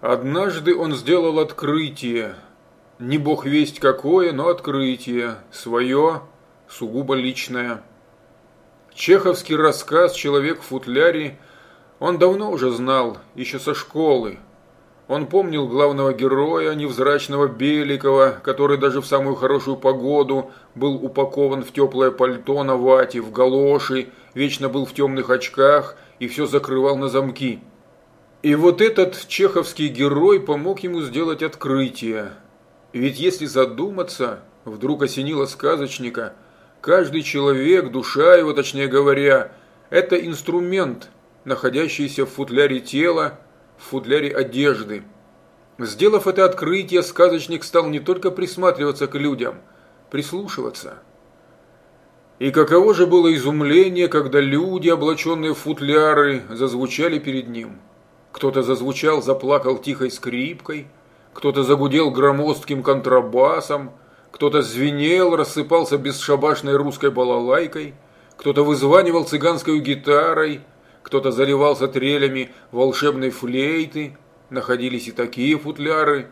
Однажды он сделал открытие, не бог весть какое, но открытие, свое, сугубо личное. Чеховский рассказ «Человек в футляре» он давно уже знал, еще со школы. Он помнил главного героя, невзрачного Беликова, который даже в самую хорошую погоду был упакован в теплое пальто на вате, в галоши, вечно был в темных очках и все закрывал на замки. И вот этот чеховский герой помог ему сделать открытие. Ведь если задуматься, вдруг осенило сказочника, каждый человек, душа его, точнее говоря, это инструмент, находящийся в футляре тела, в футляре одежды. Сделав это открытие, сказочник стал не только присматриваться к людям, прислушиваться. И каково же было изумление, когда люди, облаченные в футляры, зазвучали перед ним – кто-то зазвучал, заплакал тихой скрипкой, кто-то загудел громоздким контрабасом, кто-то звенел, рассыпался бесшабашной русской балалайкой, кто-то вызванивал цыганской гитарой, кто-то заливался трелями волшебной флейты, находились и такие футляры.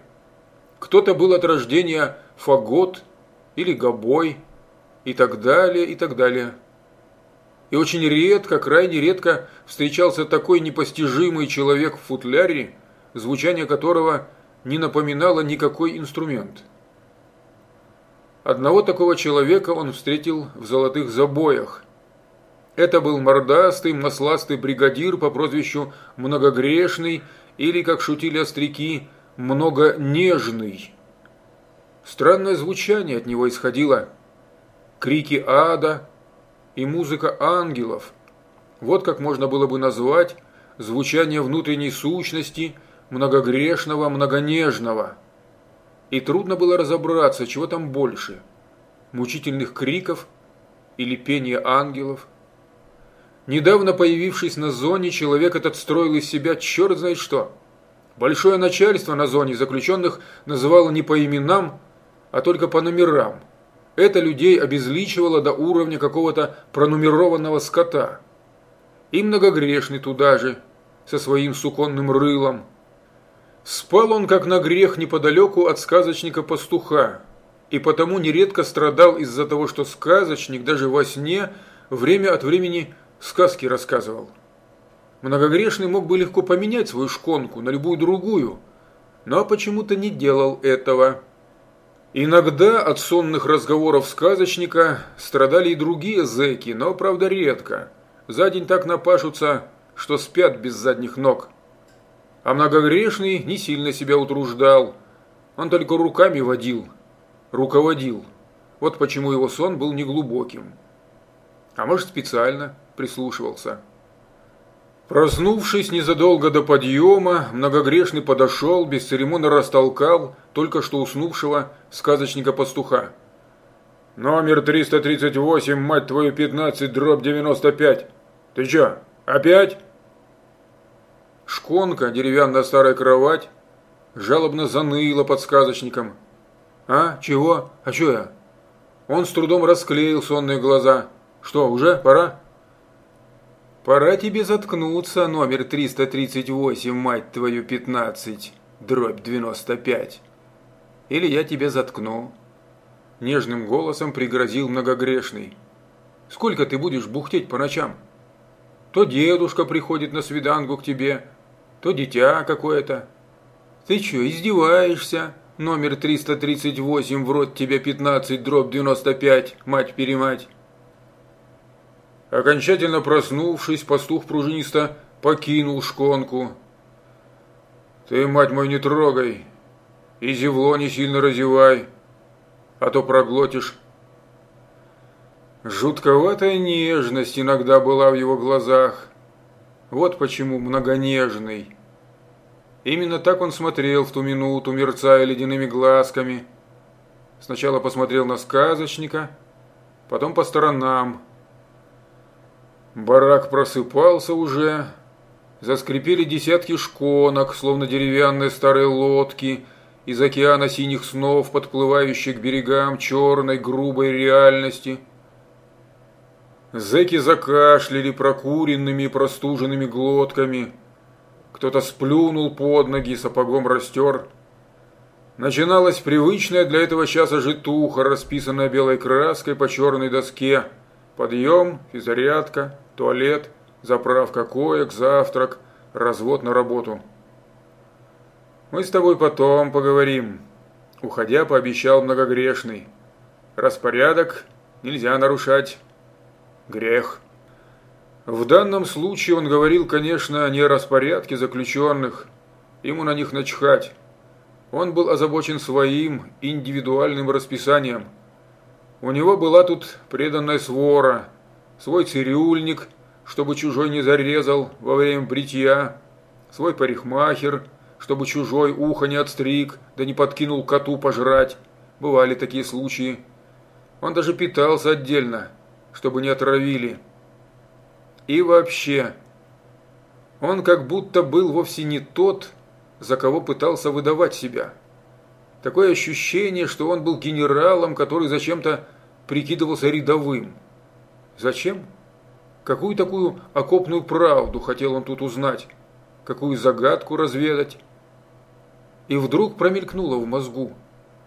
Кто-то был от рождения фагот или гобой и так далее, и так далее. И очень редко, крайне редко встречался такой непостижимый человек в футляре, звучание которого не напоминало никакой инструмент. Одного такого человека он встретил в золотых забоях. Это был мордастый, масластый бригадир по прозвищу Многогрешный или, как шутили остряки, Многонежный. Странное звучание от него исходило. Крики ада – и музыка ангелов. Вот как можно было бы назвать звучание внутренней сущности многогрешного, многонежного. И трудно было разобраться, чего там больше – мучительных криков или пения ангелов. Недавно появившись на зоне, человек этот строил из себя черт знает что. Большое начальство на зоне заключенных называло не по именам, а только по номерам – это людей обезличивало до уровня какого-то пронумерованного скота. И многогрешный туда же, со своим суконным рылом. Спал он, как на грех, неподалеку от сказочника-пастуха, и потому нередко страдал из-за того, что сказочник даже во сне время от времени сказки рассказывал. Многогрешный мог бы легко поменять свою шконку на любую другую, но почему-то не делал этого. Иногда от сонных разговоров сказочника страдали и другие зэки, но, правда, редко. За день так напашутся, что спят без задних ног. А многогрешный не сильно себя утруждал. Он только руками водил, руководил. Вот почему его сон был неглубоким. А может, специально прислушивался. Проснувшись незадолго до подъема, многогрешный подошел, бесцеремонно растолкал только что уснувшего сказочника-пастуха. «Номер 338, мать твою, 15, дробь 95. Ты чё, опять?» Шконка, деревянная старая кровать, жалобно заныла под сказочником. «А, чего? А чё я?» Он с трудом расклеил сонные глаза. «Что, уже? Пора?» Пора тебе заткнуться, номер 338, мать твою, 15, дробь 95. Или я тебя заткну. Нежным голосом пригрозил многогрешный. Сколько ты будешь бухтеть по ночам? То дедушка приходит на свиданку к тебе, то дитя какое-то. Ты что, издеваешься? Номер 338, в рот тебе 15, дробь 95, мать-перемать. Окончательно проснувшись, пастух пружинисто покинул шконку. «Ты, мать мой, не трогай, и зевло не сильно разевай, а то проглотишь». Жутковатая нежность иногда была в его глазах. Вот почему многонежный. Именно так он смотрел в ту минуту, мерцая ледяными глазками. Сначала посмотрел на сказочника, потом по сторонам – Барак просыпался уже. Заскрипели десятки шконок, словно деревянные старые лодки, из океана синих снов, подплывающих к берегам черной грубой реальности. Зэки закашляли прокуренными простуженными глотками. кто-то сплюнул под ноги, сапогом растер. Начиналась привычная для этого часа житуха, расписанная белой краской по черной доске. Подъем, физарядка, туалет, заправка коек, завтрак, развод на работу. Мы с тобой потом поговорим, уходя, пообещал многогрешный. Распорядок нельзя нарушать. Грех. В данном случае он говорил, конечно, не о распорядке заключенных. Ему на них начхать. Он был озабочен своим индивидуальным расписанием. У него была тут преданная свора, свой цирюльник, чтобы чужой не зарезал во время бритья, свой парикмахер, чтобы чужой ухо не отстриг, да не подкинул коту пожрать. Бывали такие случаи. Он даже питался отдельно, чтобы не отравили. И вообще, он как будто был вовсе не тот, за кого пытался выдавать себя. Такое ощущение, что он был генералом, который зачем-то прикидывался рядовым. Зачем? Какую такую окопную правду хотел он тут узнать? Какую загадку разведать? И вдруг промелькнула в мозгу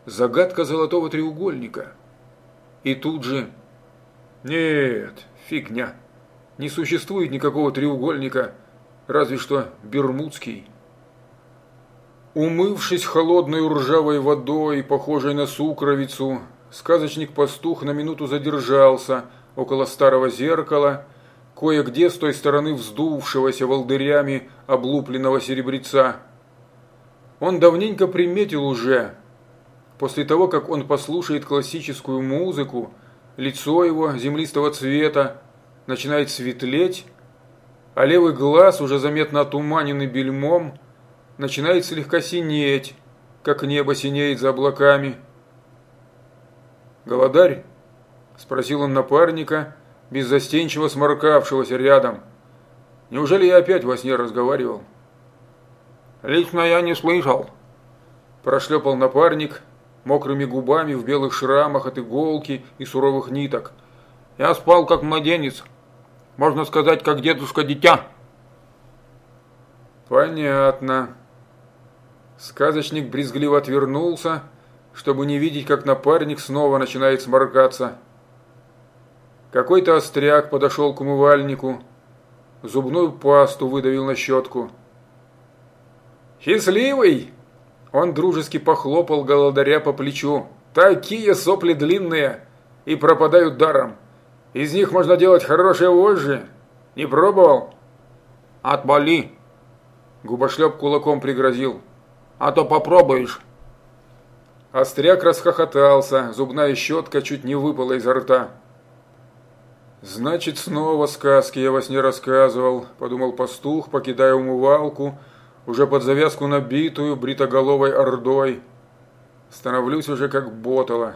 загадка золотого треугольника. И тут же... Нет, фигня. Не существует никакого треугольника, разве что бермудский. Умывшись холодной ржавой водой, похожей на сукровицу, сказочник-пастух на минуту задержался около старого зеркала, кое-где с той стороны вздувшегося волдырями облупленного серебреца. Он давненько приметил уже, после того, как он послушает классическую музыку, лицо его землистого цвета начинает светлеть, а левый глаз, уже заметно отуманенный бельмом, начинает слегка синеть, как небо синеет за облаками. «Голодарь?» – спросил он напарника, беззастенчиво сморкавшегося рядом. «Неужели я опять во сне разговаривал?» «Лично я не слышал», – прошлепал напарник, мокрыми губами в белых шрамах от иголки и суровых ниток. «Я спал, как младенец» можно сказать, как дедушка-дитя». «Понятно». Сказочник брезгливо отвернулся, чтобы не видеть, как напарник снова начинает сморкаться. Какой-то остряк подошел к умывальнику, зубную пасту выдавил на щетку. «Счастливый!» Он дружески похлопал голодаря по плечу. «Такие сопли длинные и пропадают даром!» Из них можно делать хорошие вожжи. Не пробовал? Отвали. Губошлеп кулаком пригрозил. А то попробуешь. Остряк расхохотался, зубная щетка чуть не выпала изо рта. «Значит, снова сказки я во сне рассказывал», – подумал пастух, покидая умывалку, уже под завязку набитую бритоголовой ордой. Становлюсь уже как ботала.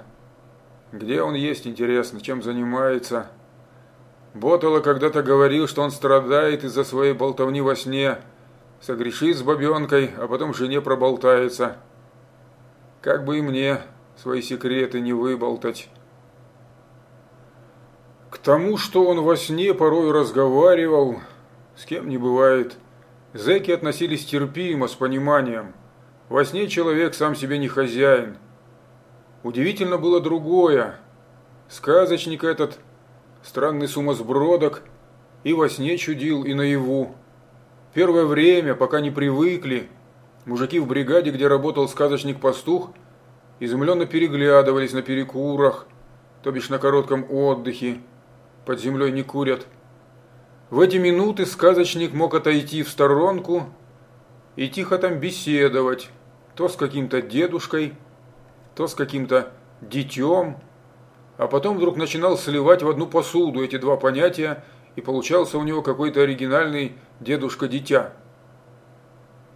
Где он есть, интересно, чем занимается? Ботало когда-то говорил, что он страдает из-за своей болтовни во сне. Согрешит с бабенкой, а потом жене проболтается. Как бы и мне свои секреты не выболтать. К тому, что он во сне порой разговаривал, с кем не бывает, зэки относились терпимо, с пониманием. Во сне человек сам себе не хозяин – Удивительно было другое. Сказочник этот, странный сумасбродок, и во сне чудил, и наяву. Первое время, пока не привыкли, мужики в бригаде, где работал сказочник-пастух, изумленно переглядывались на перекурах, то бишь на коротком отдыхе, под землей не курят. В эти минуты сказочник мог отойти в сторонку и тихо там беседовать, то с каким-то дедушкой, то с каким-то детем, а потом вдруг начинал сливать в одну посуду эти два понятия, и получался у него какой-то оригинальный дедушка-дитя.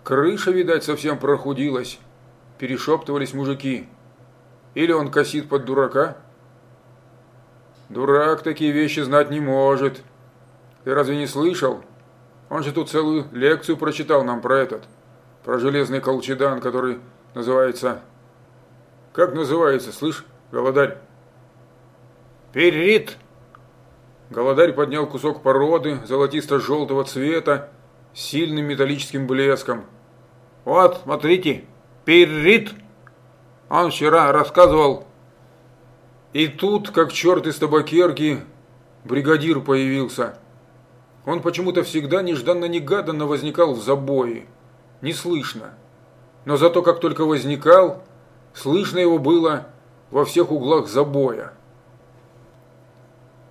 Крыша, видать, совсем прохудилась, перешептывались мужики. Или он косит под дурака? Дурак такие вещи знать не может. Ты разве не слышал? Он же тут целую лекцию прочитал нам про этот, про железный колчедан, который называется как называется, слышь, голодарь? Перит. Голодарь поднял кусок породы золотисто-желтого цвета, сильным металлическим блеском. «Вот, смотрите, перрит!» Он вчера рассказывал. И тут, как черт из табакерки, бригадир появился. Он почему-то всегда нежданно-негаданно возникал в забое. Неслышно. Но зато как только возникал, слышно его было во всех углах забоя.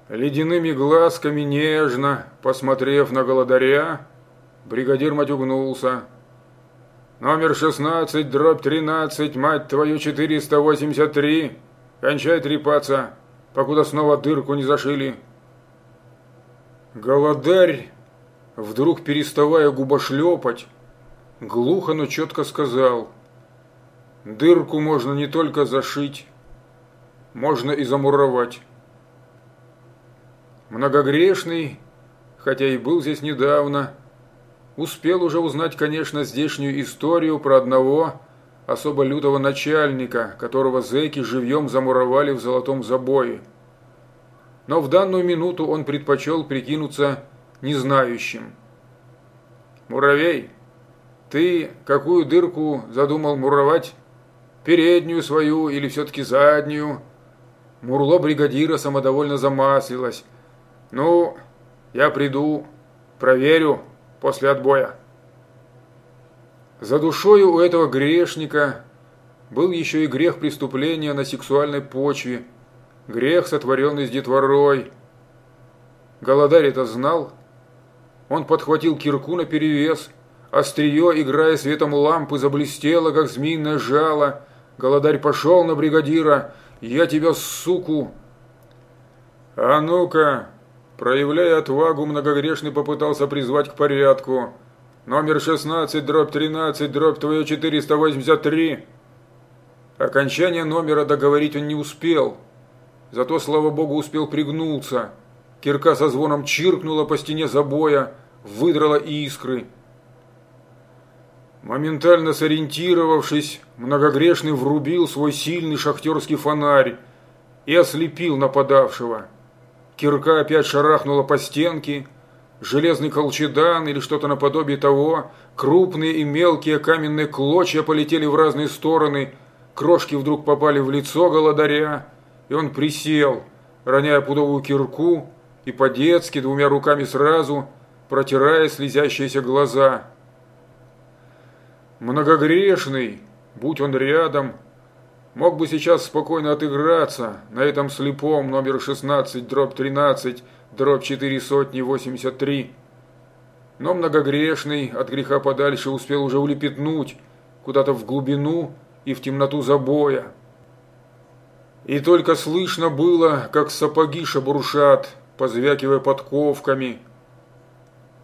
Ледяными глазками нежно, посмотрев на голодаря, бригадир матюгнулся. «Номер 16, дробь 13, мать твою, 483. Кончай трепаться, покуда снова дырку не зашили». Голодарь, вдруг переставая губошлепать, глухо, но четко сказал, «Дырку можно не только зашить, можно и замуровать». Многогрешный, хотя и был здесь недавно, успел уже узнать, конечно, здешнюю историю про одного особо лютого начальника, которого зэки живьем замуровали в золотом забое. Но в данную минуту он предпочел прикинуться незнающим. «Муравей, ты какую дырку задумал муровать? Переднюю свою или все-таки заднюю?» Мурло бригадира самодовольно замаслилось. «Ну, я приду, проверю после отбоя». За душою у этого грешника был еще и грех преступления на сексуальной почве, грех, сотворенный с детворой. Голодарь это знал. Он подхватил кирку наперевес, острие, играя светом лампы, заблестело, как змеиное жало. Голодарь пошел на бригадира. «Я тебя, суку!» «А ну-ка!» Проявляя отвагу, многогрешный попытался призвать к порядку – Номер 16, дробь 13, дробь твое 483. Окончание номера договорить он не успел. Зато, слава богу, успел пригнуться. Кирка со звоном чиркнула по стене забоя, выдрала искры. Моментально сориентировавшись, многогрешный врубил свой сильный шахтерский фонарь и ослепил нападавшего. Кирка опять шарахнула по стенке, железный колчедан или что-то наподобие того, крупные и мелкие каменные клочья полетели в разные стороны, крошки вдруг попали в лицо голодаря, и он присел, роняя пудовую кирку и по-детски двумя руками сразу, протирая слезящиеся глаза. Многогрешный, будь он рядом, мог бы сейчас спокойно отыграться на этом слепом номер 16, дробь 13, дробь 4 сотни 83. Но многогрешный от греха подальше успел уже улепетнуть куда-то в глубину и в темноту забоя. И только слышно было, как сапоги шабуршат, позвякивая подковками.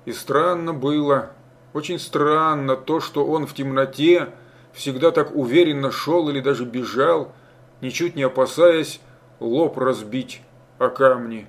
И странно было, очень странно то, что он в темноте всегда так уверенно шел или даже бежал, ничуть не опасаясь лоб разбить о камни.